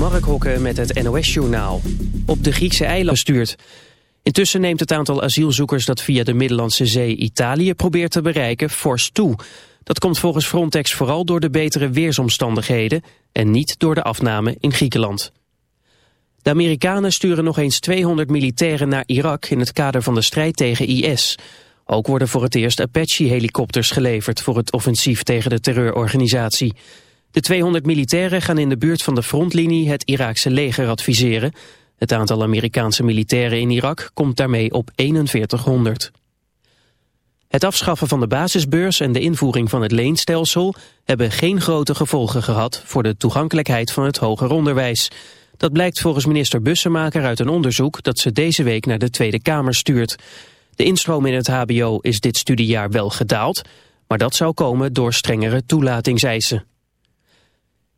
Mark met het NOS-journaal. Op de Griekse eilanden stuurt. Intussen neemt het aantal asielzoekers dat via de Middellandse Zee Italië probeert te bereiken fors toe. Dat komt volgens Frontex vooral door de betere weersomstandigheden en niet door de afname in Griekenland. De Amerikanen sturen nog eens 200 militairen naar Irak in het kader van de strijd tegen IS. Ook worden voor het eerst Apache-helikopters geleverd voor het offensief tegen de terreurorganisatie. De 200 militairen gaan in de buurt van de frontlinie het Iraakse leger adviseren. Het aantal Amerikaanse militairen in Irak komt daarmee op 4100. Het afschaffen van de basisbeurs en de invoering van het leenstelsel hebben geen grote gevolgen gehad voor de toegankelijkheid van het hoger onderwijs. Dat blijkt volgens minister Bussemaker uit een onderzoek dat ze deze week naar de Tweede Kamer stuurt. De instroom in het hbo is dit studiejaar wel gedaald, maar dat zou komen door strengere toelatingseisen.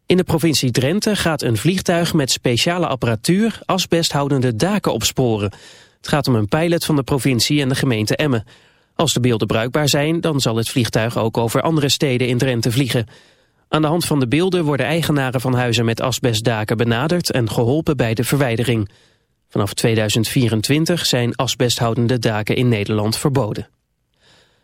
In de provincie Drenthe gaat een vliegtuig met speciale apparatuur asbesthoudende daken opsporen. Het gaat om een pilot van de provincie en de gemeente Emmen. Als de beelden bruikbaar zijn, dan zal het vliegtuig ook over andere steden in Drenthe vliegen. Aan de hand van de beelden worden eigenaren van huizen met asbestdaken benaderd en geholpen bij de verwijdering. Vanaf 2024 zijn asbesthoudende daken in Nederland verboden.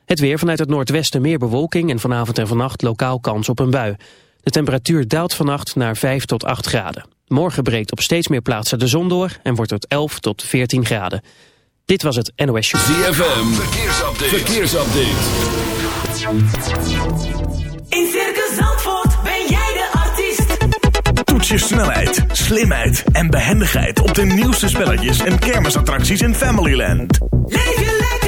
Het weer vanuit het noordwesten meer bewolking en vanavond en vannacht lokaal kans op een bui. De temperatuur daalt vannacht naar 5 tot 8 graden. Morgen breekt op steeds meer plaatsen de zon door en wordt het 11 tot 14 graden. Dit was het NOS Show. ZFM, verkeersupdate. verkeersupdate. In Circus Zandvoort ben jij de artiest. Toets je snelheid, slimheid en behendigheid op de nieuwste spelletjes en kermisattracties in Familyland. Leef je lekker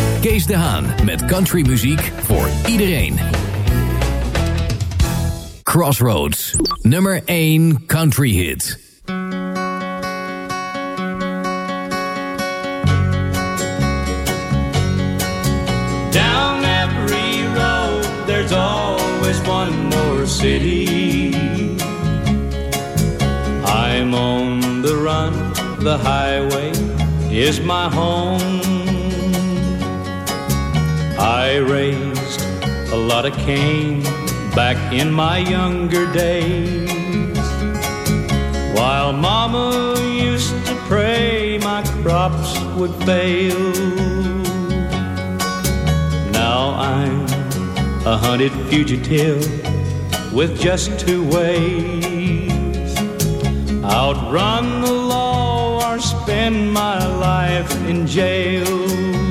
Kees de Haan met countrymuziek voor iedereen. Crossroads, nummer 1 country hit. Down every road, there's always one more city. I'm on the run, the highway is my home. I raised a lot of cane back in my younger days. While mama used to pray my crops would fail. Now I'm a hunted fugitive with just two ways outrun the law or spend my life in jail.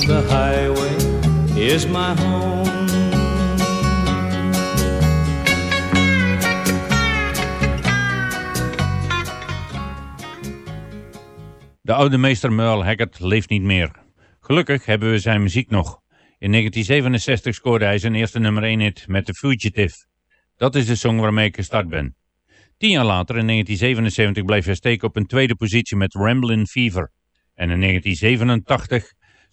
the highway is my home. De oude meester Merle Haggard leeft niet meer. Gelukkig hebben we zijn muziek nog. In 1967 scoorde hij zijn eerste nummer 1 hit met The Fugitive. Dat is de song waarmee ik gestart ben. Tien jaar later, in 1977, bleef hij steken op een tweede positie met Ramblin' Fever. En in 1987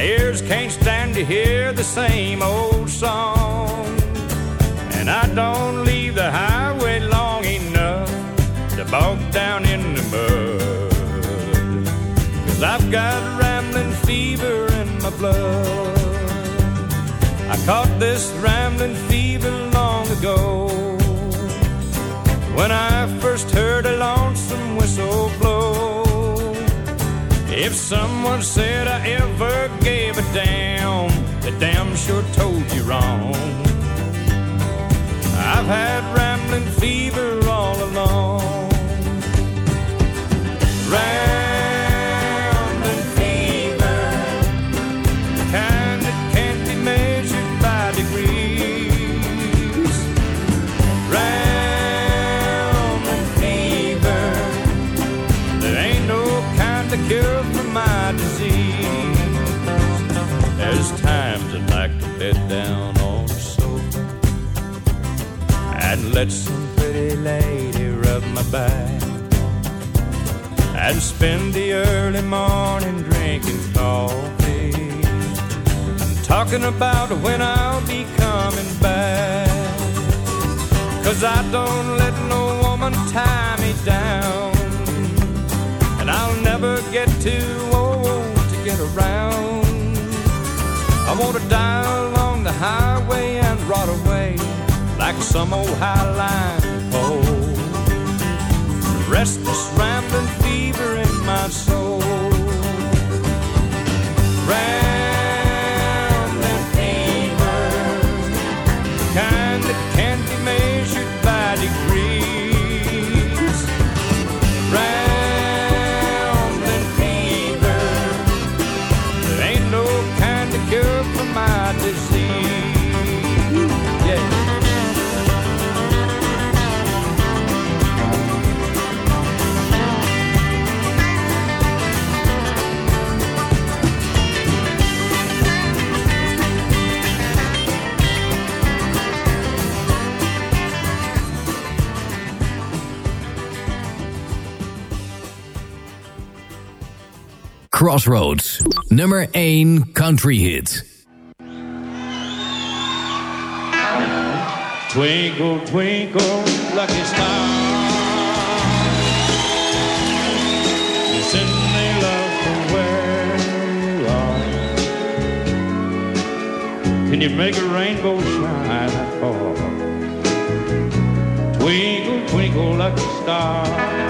My ears can't stand to hear the same old song. And I don't leave the highway long enough to bog down in the mud. Cause I've got rambling fever in my blood. I caught this rambling fever long ago. When I first heard a lonesome whistle blow, if someone said I ever gave a damn, they damn sure told you wrong. I've had rambling fever all along. Rambling let some pretty lady rub my back. And spend the early morning drinking coffee and talking about when I'll be coming back. Cause I don't let no woman tie me down. And I'll never get too old to get around. I wanna die along the highway like some old highline pole. Restless rambling fever in my soul. Rambling fever, kind that Crossroads. Nummer 1 country hit. Twinkle, twinkle, lucky star. Can you make a rainbow shine at? Twinkle, twinkle, lucky star.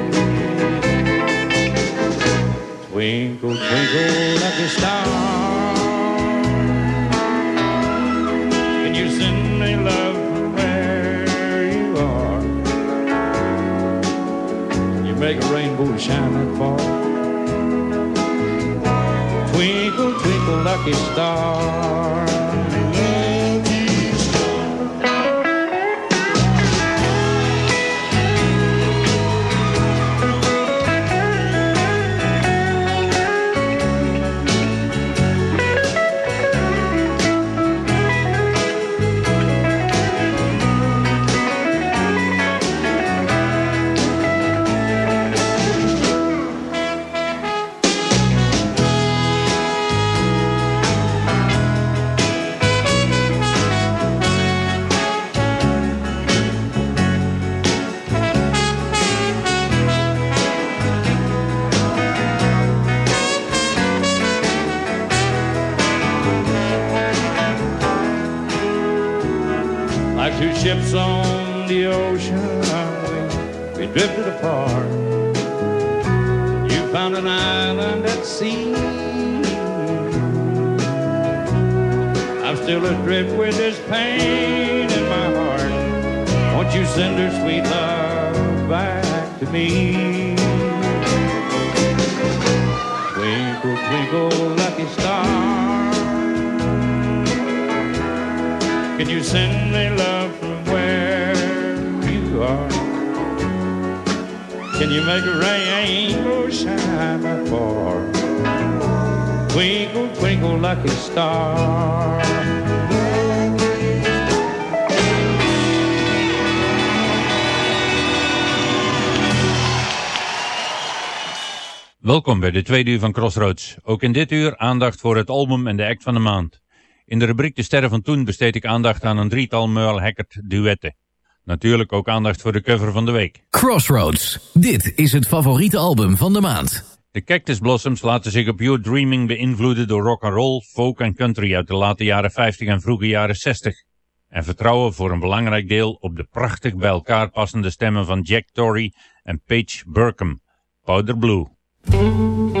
Welkom bij de tweede uur van Crossroads. Ook in dit uur aandacht voor het album en de act van de maand. In de rubriek De Sterren van Toen besteed ik aandacht aan een drietal Merle Haggard duetten. Natuurlijk ook aandacht voor de cover van de week. Crossroads. Dit is het favoriete album van de maand. De Cactus Blossoms laten zich op Your Dreaming beïnvloeden door rock and roll, folk en country uit de late jaren 50 en vroege jaren 60. En vertrouwen voor een belangrijk deel op de prachtig bij elkaar passende stemmen van Jack Torrey en Paige Burkham. Powder Blue. One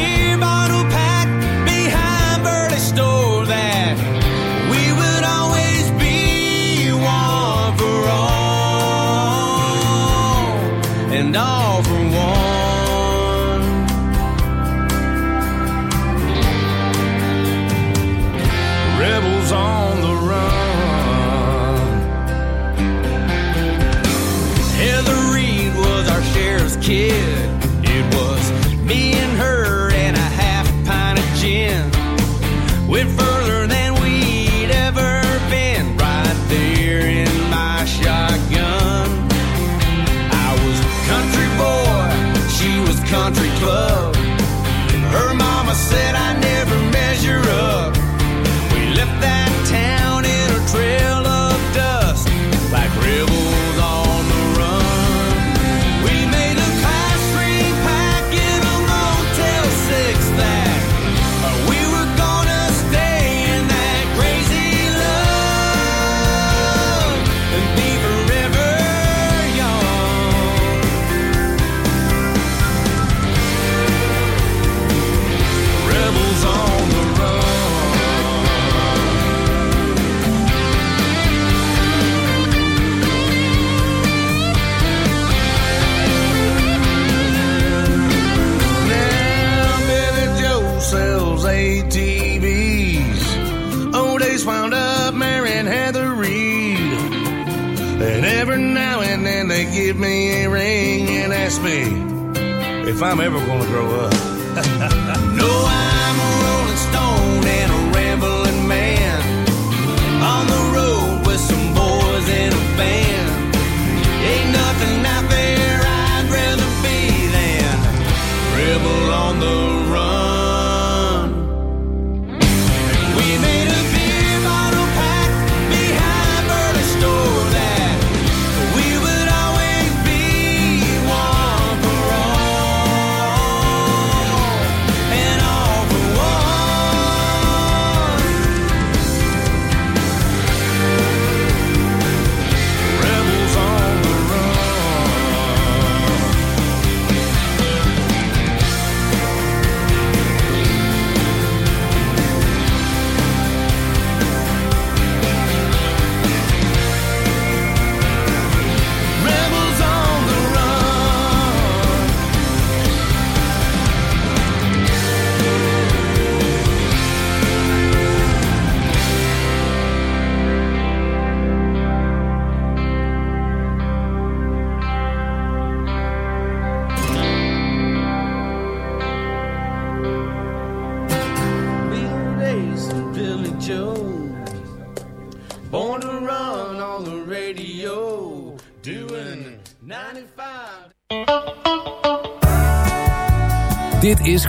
if I'm ever gonna grow up.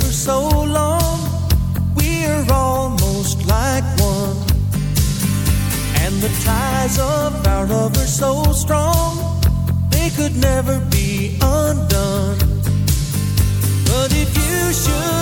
For so long, we're almost like one. And the ties of our love are so strong, they could never be undone. But if you should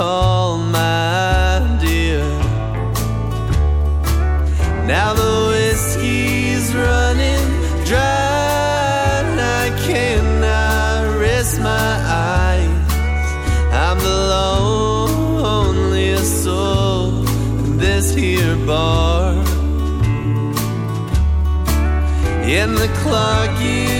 call my dear. Now the whiskey's running dry, and I cannot rest my eyes. I'm the loneliest soul in this here bar. And the clock is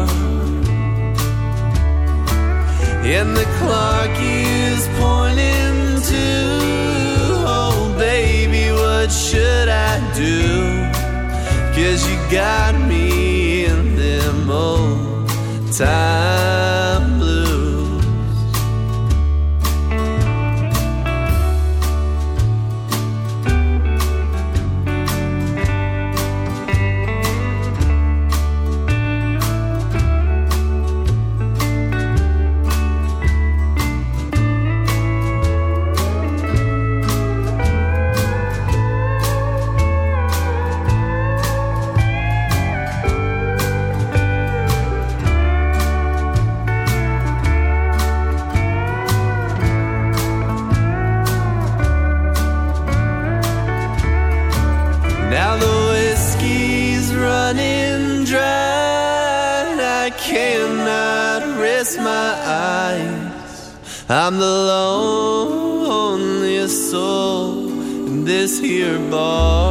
And the clock is pointing to, oh baby, what should I do? Cause you got me in them old time I'm the loneliest soul in this here bar.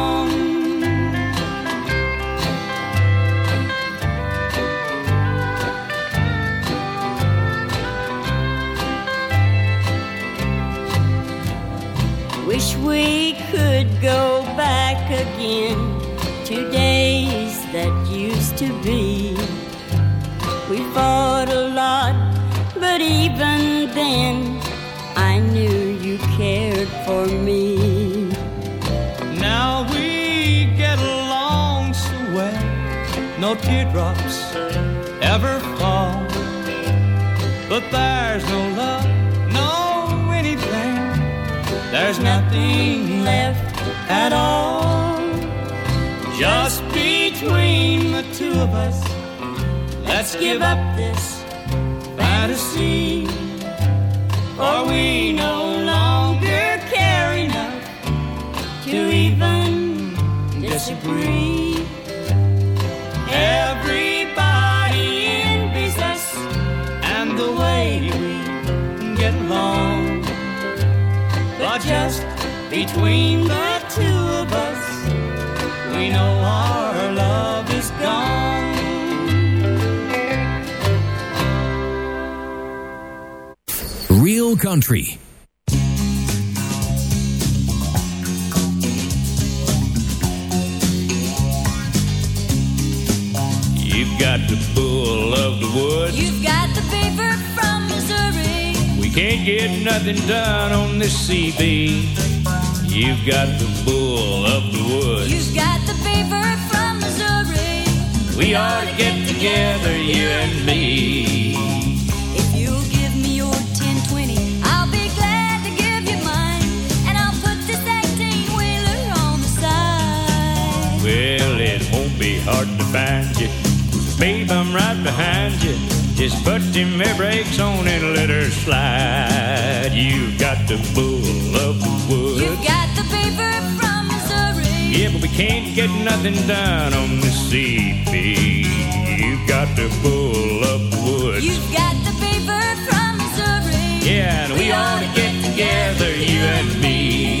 Teardrops ever fall. But there's no love, no anything, there's nothing left at all. Just between the two of us, let's give up this fantasy. For we no longer care enough to even disagree. Everybody envies us and the way we get along. But just between the two of us, we know our love is gone. Real Country. You've got the bull of the woods. You've got the paper from Missouri. We can't get nothing done on this CB. You've got the bull of the woods. You've got the paper from Missouri. We ought to get together, you and me. If you'll give me your 1020, I'll be glad to give you mine. And I'll put this 18 wheeler on the side. Well, it won't be hard to find you. Babe, I'm right behind you. Just put them air brakes on and let her slide. You've got the bull of the woods. You've got the paper from Missouri. Yeah, but we can't get nothing done on the CB. You've got the bull of the woods. You've got the paper from Missouri. Yeah, and we ought to get together, you and me.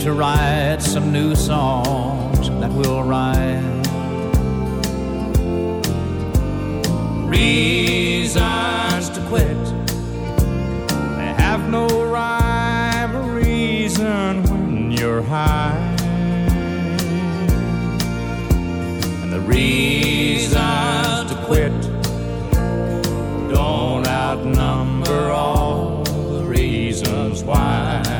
to write some new songs that will rhyme. Reasons to quit, they have no rhyme or reason when you're high. And the reasons to quit don't outnumber all the reasons why.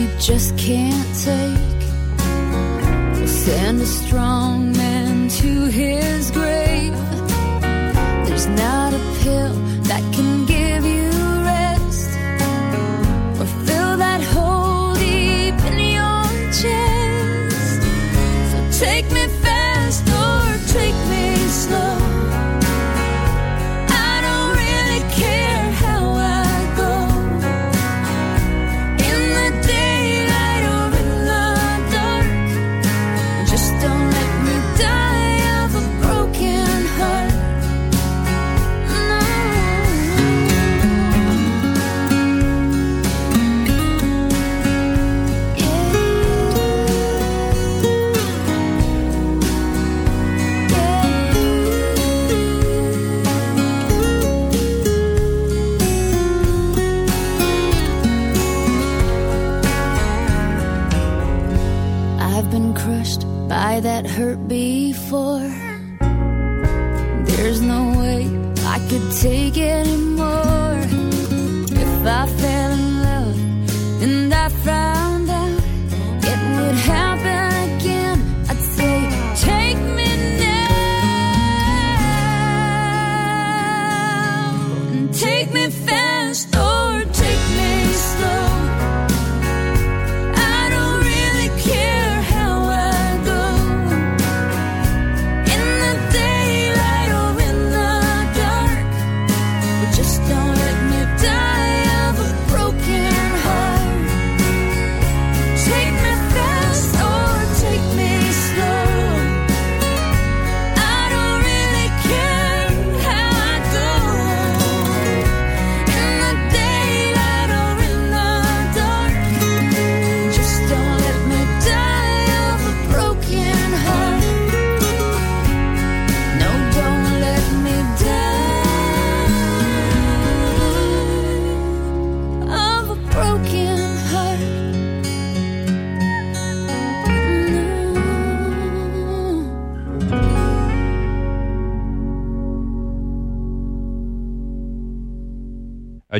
You just can't take We'll send a strong man to his grave. There's not a pill that can give you rest or fill that hole deep in your chest. So take me fast or take me slow.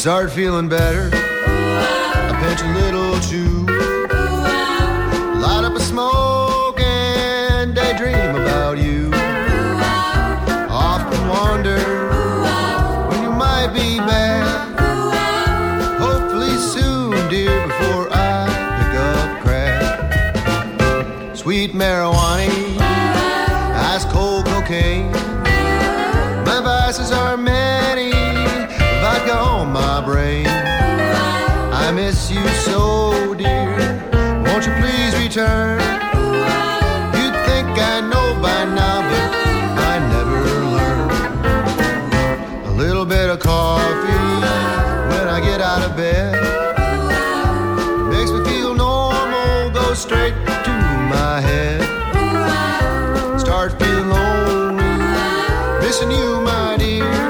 start feeling better. return. You'd think I know by now, but I never learn. A little bit of coffee when I get out of bed makes me feel normal, goes straight to my head. Start feeling lonely, missing you, my dear.